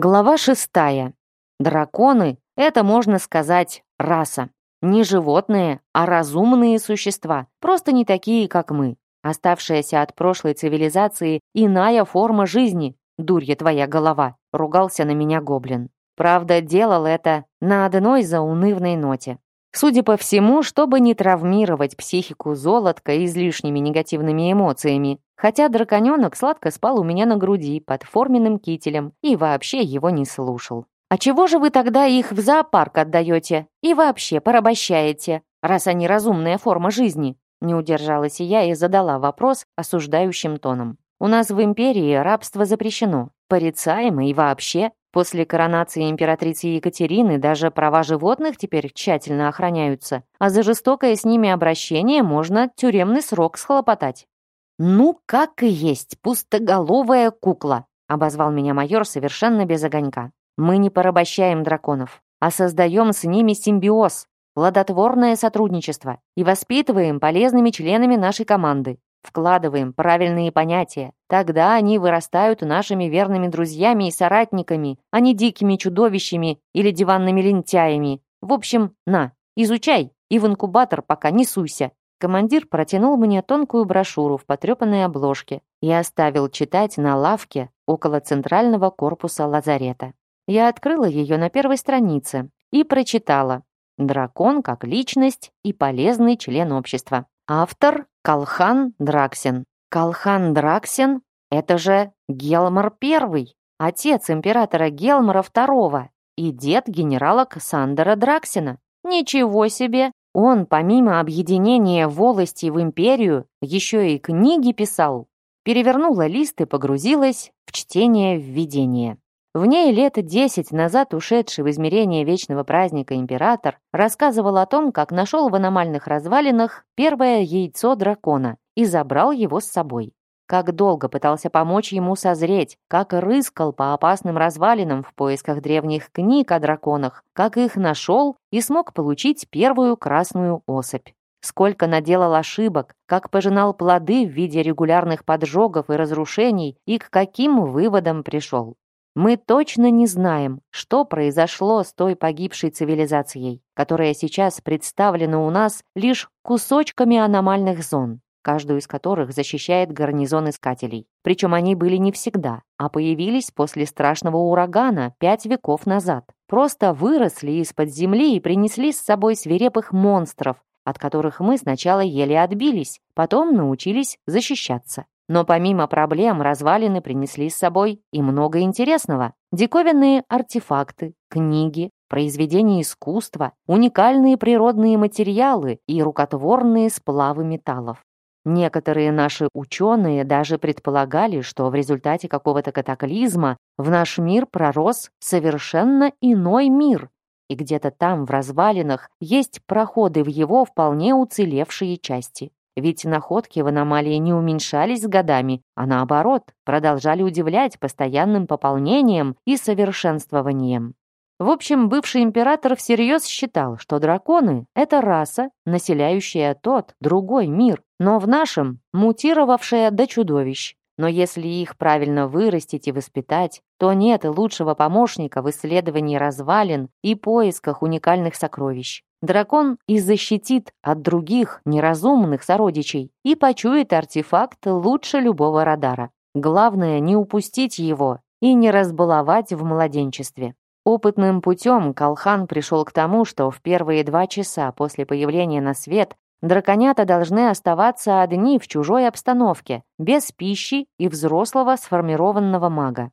Глава шестая. Драконы — это, можно сказать, раса. Не животные, а разумные существа, просто не такие, как мы. Оставшаяся от прошлой цивилизации иная форма жизни. Дурья твоя голова, ругался на меня гоблин. Правда, делал это на одной заунывной ноте. Судя по всему, чтобы не травмировать психику золотка излишними негативными эмоциями, хотя драконёнок сладко спал у меня на груди под форменным кителем и вообще его не слушал. «А чего же вы тогда их в зоопарк отдаете и вообще порабощаете, раз они разумная форма жизни?» Не удержалась я и задала вопрос осуждающим тоном. «У нас в империи рабство запрещено, порицаемо и вообще. После коронации императрицы Екатерины даже права животных теперь тщательно охраняются, а за жестокое с ними обращение можно тюремный срок схлопотать». «Ну, как и есть, пустоголовая кукла», обозвал меня майор совершенно без огонька. Мы не порабощаем драконов, а создаем с ними симбиоз, плодотворное сотрудничество и воспитываем полезными членами нашей команды. Вкладываем правильные понятия. Тогда они вырастают нашими верными друзьями и соратниками, а не дикими чудовищами или диванными лентяями. В общем, на, изучай и в инкубатор пока не суйся. Командир протянул мне тонкую брошюру в потрепанной обложке и оставил читать на лавке около центрального корпуса лазарета. Я открыла ее на первой странице и прочитала «Дракон как личность и полезный член общества». Автор Калхан Драксин. Калхан Драксин — это же Гелмар I, отец императора Гелмара II и дед генерала Кассандера Драксина. Ничего себе! Он, помимо объединения волости в империю, еще и книги писал. Перевернула лист и погрузилась в чтение введения. В ней лет десять назад ушедший в измерение вечного праздника император рассказывал о том, как нашел в аномальных развалинах первое яйцо дракона и забрал его с собой. Как долго пытался помочь ему созреть, как рыскал по опасным развалинам в поисках древних книг о драконах, как их нашел и смог получить первую красную особь. Сколько наделал ошибок, как пожинал плоды в виде регулярных поджогов и разрушений и к каким выводам пришел. Мы точно не знаем, что произошло с той погибшей цивилизацией, которая сейчас представлена у нас лишь кусочками аномальных зон, каждую из которых защищает гарнизон искателей. Причем они были не всегда, а появились после страшного урагана пять веков назад. Просто выросли из-под земли и принесли с собой свирепых монстров, от которых мы сначала еле отбились, потом научились защищаться. Но помимо проблем, развалины принесли с собой и много интересного. Диковинные артефакты, книги, произведения искусства, уникальные природные материалы и рукотворные сплавы металлов. Некоторые наши ученые даже предполагали, что в результате какого-то катаклизма в наш мир пророс совершенно иной мир, и где-то там, в развалинах, есть проходы в его вполне уцелевшие части. Ведь находки в аномалии не уменьшались с годами, а наоборот, продолжали удивлять постоянным пополнением и совершенствованием. В общем, бывший император всерьез считал, что драконы — это раса, населяющая тот, другой мир, но в нашем — мутировавшая до чудовищ. Но если их правильно вырастить и воспитать, то нет лучшего помощника в исследовании развалин и поисках уникальных сокровищ. Дракон и защитит от других неразумных сородичей и почует артефакт лучше любого радара. Главное не упустить его и не разбаловать в младенчестве. Опытным путем Калхан пришел к тому, что в первые два часа после появления на свет драконята должны оставаться одни в чужой обстановке, без пищи и взрослого сформированного мага.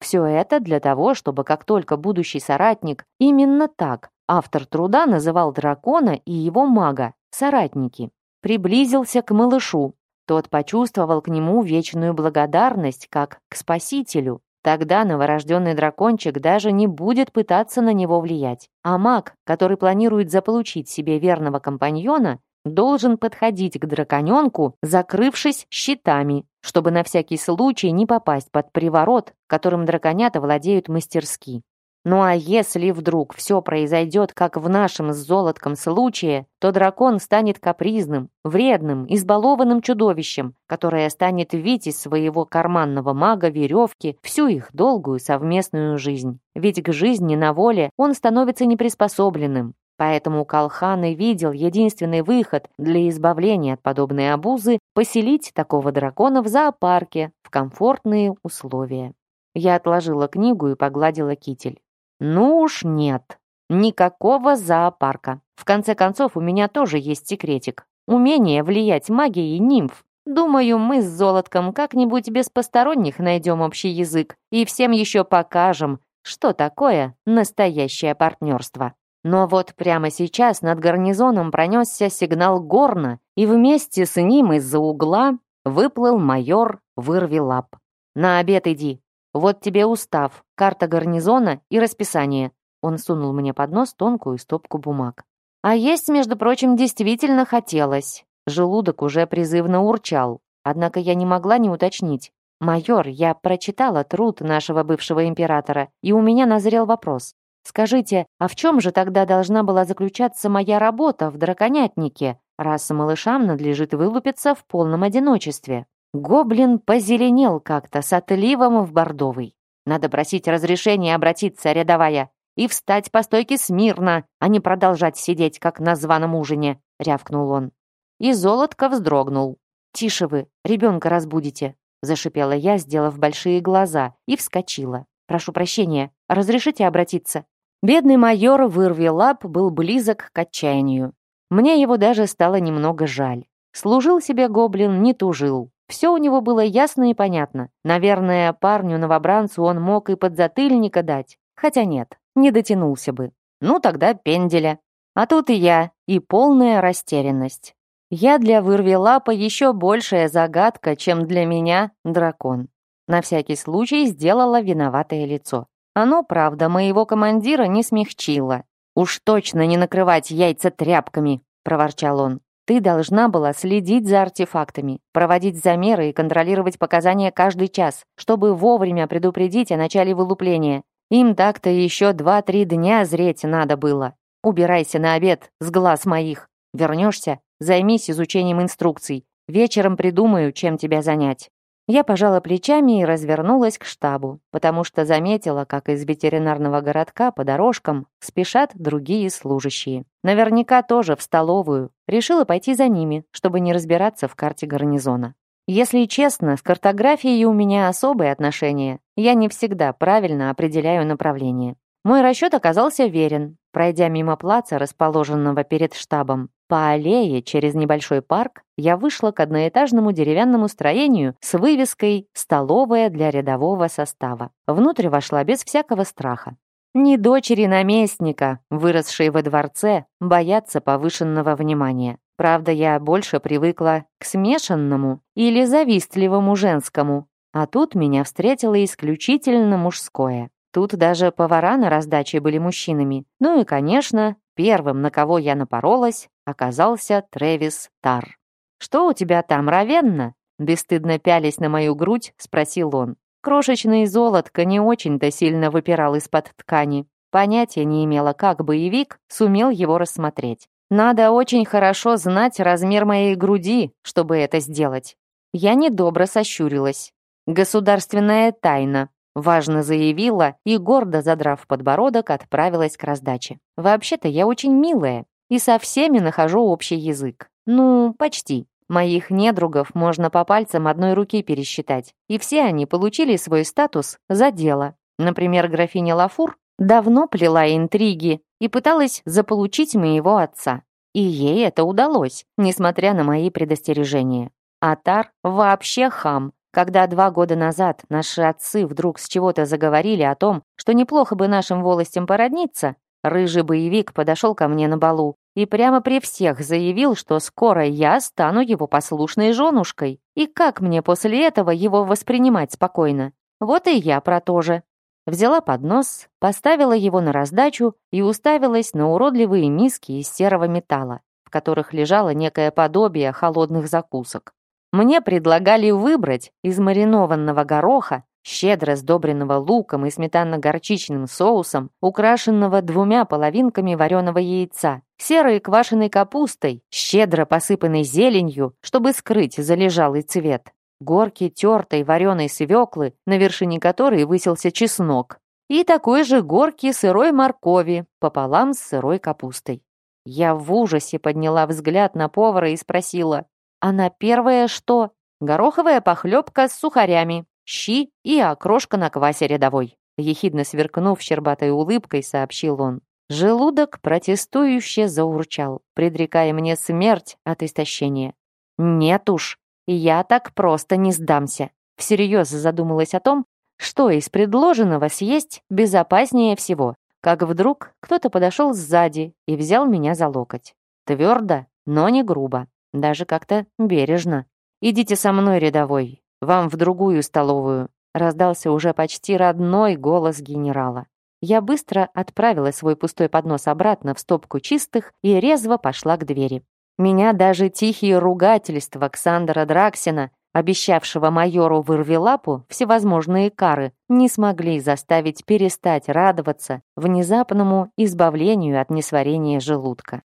Все это для того, чтобы как только будущий соратник именно так Автор труда называл дракона и его мага соратники. Приблизился к малышу. Тот почувствовал к нему вечную благодарность, как к спасителю. Тогда новорожденный дракончик даже не будет пытаться на него влиять. А маг, который планирует заполучить себе верного компаньона, должен подходить к драконенку, закрывшись щитами, чтобы на всякий случай не попасть под приворот, которым драконята владеют мастерски. Ну а если вдруг все произойдет, как в нашем с золотком случае, то дракон станет капризным, вредным, избалованным чудовищем, которое станет вить из своего карманного мага веревки всю их долгую совместную жизнь. Ведь к жизни на воле он становится неприспособленным. Поэтому Калхан и видел единственный выход для избавления от подобной обузы поселить такого дракона в зоопарке в комфортные условия. Я отложила книгу и погладила китель. Ну уж нет. Никакого зоопарка. В конце концов, у меня тоже есть секретик. Умение влиять магией нимф. Думаю, мы с Золотком как-нибудь без посторонних найдем общий язык и всем еще покажем, что такое настоящее партнерство. Но вот прямо сейчас над гарнизоном пронесся сигнал горна, и вместе с ним из-за угла выплыл майор Вырвилап. «На обед иди, вот тебе устав, карта гарнизона и расписание». Он сунул мне под нос тонкую стопку бумаг. А есть, между прочим, действительно хотелось. Желудок уже призывно урчал. Однако я не могла не уточнить. «Майор, я прочитала труд нашего бывшего императора, и у меня назрел вопрос. Скажите, а в чем же тогда должна была заключаться моя работа в драконятнике, раз малышам надлежит вылупиться в полном одиночестве?» Гоблин позеленел как-то с отливом в бордовый. Надо просить разрешения обратиться, рядовая, и встать по стойке смирно, а не продолжать сидеть, как на званом ужине», — рявкнул он. И золотко вздрогнул. «Тише вы, ребенка разбудите», — зашипела я, сделав большие глаза, и вскочила. «Прошу прощения, разрешите обратиться?» Бедный майор вырви лап был близок к отчаянию. Мне его даже стало немного жаль. Служил себе гоблин, не тужил. Все у него было ясно и понятно. Наверное, парню-новобранцу он мог и подзатыльника дать. Хотя нет, не дотянулся бы. Ну, тогда пенделя. А тут и я, и полная растерянность. Я для вырви лапа еще большая загадка, чем для меня дракон. На всякий случай сделала виноватое лицо. Оно, правда, моего командира не смягчило. «Уж точно не накрывать яйца тряпками», — проворчал он. Ты должна была следить за артефактами, проводить замеры и контролировать показания каждый час, чтобы вовремя предупредить о начале вылупления. Им так-то еще два-три дня зреть надо было. Убирайся на обед с глаз моих. Вернешься, займись изучением инструкций. Вечером придумаю, чем тебя занять. Я пожала плечами и развернулась к штабу, потому что заметила, как из ветеринарного городка по дорожкам спешат другие служащие. Наверняка тоже в столовую. Решила пойти за ними, чтобы не разбираться в карте гарнизона. Если честно, с картографией у меня особые отношения. Я не всегда правильно определяю направление. Мой расчет оказался верен. Пройдя мимо плаца, расположенного перед штабом, по аллее через небольшой парк я вышла к одноэтажному деревянному строению с вывеской «Столовая для рядового состава». Внутрь вошла без всякого страха. Не дочери наместника, выросшие во дворце, боятся повышенного внимания. Правда, я больше привыкла к смешанному или завистливому женскому, а тут меня встретило исключительно мужское. Тут даже повара на раздаче были мужчинами. Ну и, конечно, Первым, на кого я напоролась, оказался Трэвис Тар. «Что у тебя там, равенно?» Бесстыдно пялись на мою грудь, спросил он. Крошечный золотко не очень-то сильно выпирал из-под ткани. Понятия не имела, как боевик сумел его рассмотреть. Надо очень хорошо знать размер моей груди, чтобы это сделать. Я недобро сощурилась. Государственная тайна. Важно заявила и, гордо задрав подбородок, отправилась к раздаче. «Вообще-то я очень милая и со всеми нахожу общий язык. Ну, почти. Моих недругов можно по пальцам одной руки пересчитать. И все они получили свой статус за дело. Например, графиня Лафур давно плела интриги и пыталась заполучить моего отца. И ей это удалось, несмотря на мои предостережения. Атар вообще хам, когда два года назад наши отцы вдруг с чего-то заговорили о том, что неплохо бы нашим волостям породниться, рыжий боевик подошел ко мне на балу и прямо при всех заявил, что скоро я стану его послушной женушкой. И как мне после этого его воспринимать спокойно? Вот и я про то же. Взяла поднос, поставила его на раздачу и уставилась на уродливые миски из серого металла, в которых лежало некое подобие холодных закусок. Мне предлагали выбрать из маринованного гороха, щедро сдобренного луком и сметанно-горчичным соусом, украшенного двумя половинками вареного яйца, серой квашеной капустой, щедро посыпанной зеленью, чтобы скрыть залежалый цвет, горки тертой вареной свеклы, на вершине которой высился чеснок, и такой же горки сырой моркови пополам с сырой капустой. Я в ужасе подняла взгляд на повара и спросила, «А на первое что?» «Гороховая похлебка с сухарями, щи и окрошка на квасе рядовой», ехидно сверкнув щербатой улыбкой, сообщил он. Желудок протестующе заурчал, предрекая мне смерть от истощения. «Нет уж, я так просто не сдамся», всерьез задумалась о том, что из предложенного съесть безопаснее всего, как вдруг кто-то подошел сзади и взял меня за локоть. Твердо, но не грубо, даже как-то бережно. «Идите со мной, рядовой, вам в другую столовую», раздался уже почти родной голос генерала. Я быстро отправила свой пустой поднос обратно в стопку чистых и резво пошла к двери. Меня даже тихие ругательства Ксандера Драксина обещавшего майору Вырвелапу всевозможные кары, не смогли заставить перестать радоваться внезапному избавлению от несварения желудка.